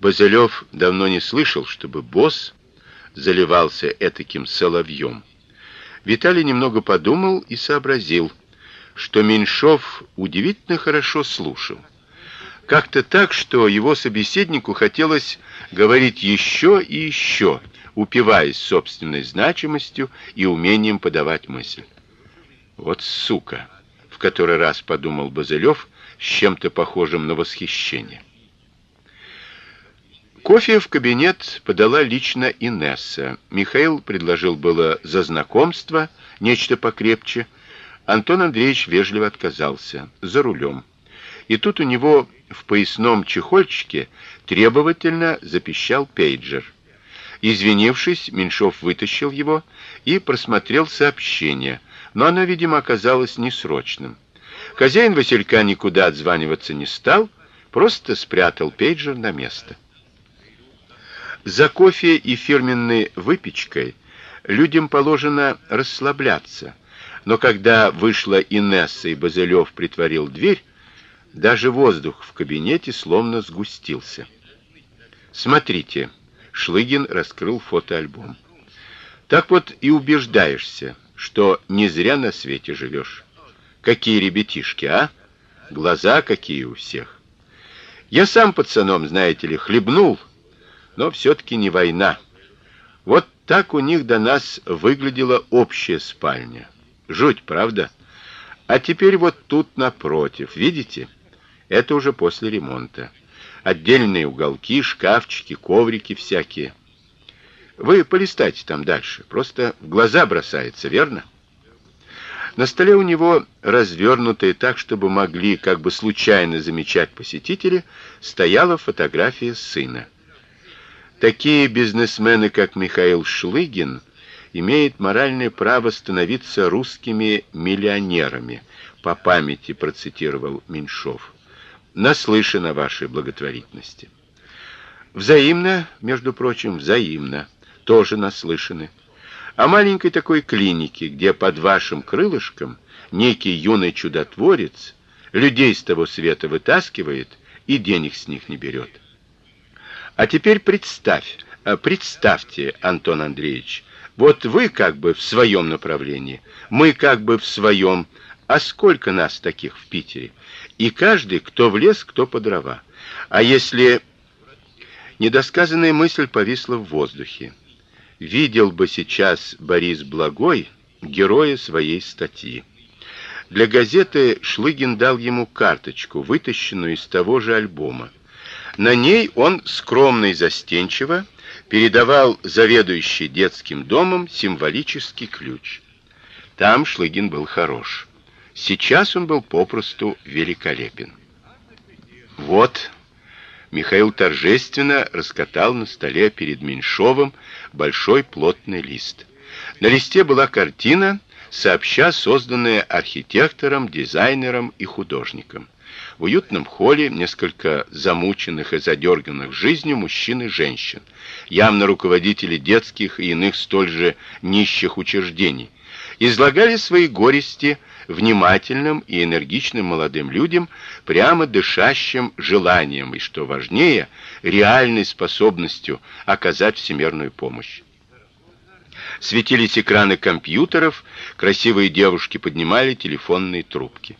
Базелёв давно не слышал, чтобы босс заливался этаким соловьем. Виталий немного подумал и сообразил, что Меньшов удивительно хорошо слушал. Как-то так, что его собеседнику хотелось говорить еще и еще, упиваясь собственной значимостью и умением подавать мысль. Вот сука, в который раз подумал Базелёв с чем-то похожим на восхищение. Кофе в кабинет подала лично Инесса. Михаил предложил было за знакомство нечто покрепче. Антон Андреевич вежливо отказался за рулем. И тут у него в поясном чехольчике требовательно запищал пейджер. Извинившись, Меньшов вытащил его и просмотрел сообщение, но оно, видимо, оказалось несрочным. Хозяин Василька никуда отзваниваться не стал, просто спрятал пейджер на место. За кофе и фирменной выпечкой людям положено расслабляться. Но когда вышла Инесса и Базелёв притворил дверь, даже воздух в кабинете словно сгустился. Смотрите, Шлыгин раскрыл фотоальбом. Так вот и убеждаешься, что не зря на свете живешь. Какие ребятишки, а? Глаза какие у всех. Я сам пацаном, знаете ли, хлебнул но все таки не война. Вот так у них до нас выглядела общая спальня. Жуть, правда? А теперь вот тут напротив, видите? Это уже после ремонта. Отдельные уголки, шкафчики, коврики всякие. Вы полистайте там дальше, просто в глаза бросается, верно? На столе у него, развернутая так, чтобы могли как бы случайно замечать посетители, стояла фотография сына. Такие бизнесмены, как Михаил Шлыгин, имеют моральное право становиться русскими миллионерами, по памяти процитировал Меньшов. Наслышан о вашей благотворительности. Взаимно, между прочим, взаимно, тоже наслышаны. О маленькой такой клинике, где под вашим крылышком некий юный чудотворец людей с того света вытаскивает и денег с них не берет. А теперь представь, э, представьте, Антон Андреевич, вот вы как бы в своем направлении, мы как бы в своем, а сколько нас таких в Питере? И каждый, кто в лес, кто по дрова. А если недосказанная мысль повисла в воздухе. Видел бы сейчас Борис Благой героя своей статьи. Для газеты Шлыгин дал ему карточку, вытащенную из того же альбома. На ней он скромно и застенчиво передавал заведующей детским домом символический ключ. Там Шлыгин был хорош. Сейчас он был попросту великолепен. Вот Михаил торжественно раскатал на столе перед Меньшовым большой плотный лист. На листе была картина, сообща созданная архитектором, дизайнером и художником. В уютном холле несколько замученных и задерганных жизнью мужчин и женщин, явно руководители детских и иных столь же нищих учреждений, излагали свои горести внимательным и энергичным молодым людям, прямо дышащим желанием и, что важнее, реальной способностью оказать всемирную помощь. Светились экраны компьютеров, красивые девушки поднимали телефонные трубки.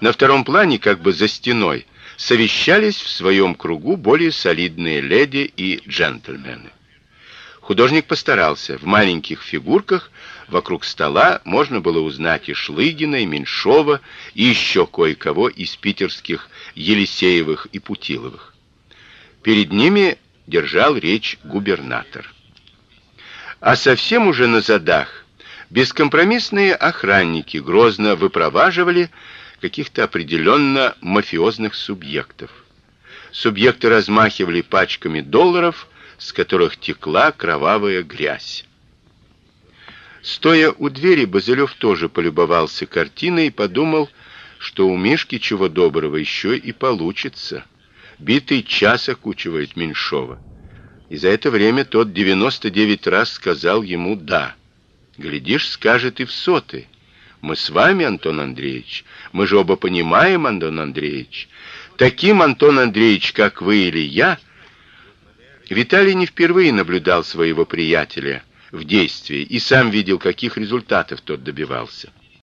На втором плане, как бы за стеной, совещались в своем кругу более солидные леди и джентльмены. Художник постарался. В маленьких фигурках вокруг стола можно было узнать и Шлыгина, и Меньшова, и еще кое-кого из питерских Елисеевых и Путиловых. Перед ними держал речь губернатор. А совсем уже на задах бескомпромиссные охранники грозно выпроваживали каких-то определенно мафиозных субъектов. Субъекты размахивали пачками долларов, с которых текла кровавая грязь. Стоя у двери, Базелёв тоже полюбовался картиной и подумал, что у Мишки чего доброго еще и получится. Битый час окучивает Меньшова. И за это время тот 99 раз сказал ему «да». Глядишь, скажет и в сотый. Мы с вами, Антон Андреевич. Мы же оба понимаем, Антон Андреевич. Таким Антон Андреевич, как вы или я, Виталий не впервые наблюдал своего приятеля в действии и сам видел, каких результатов тот добивался.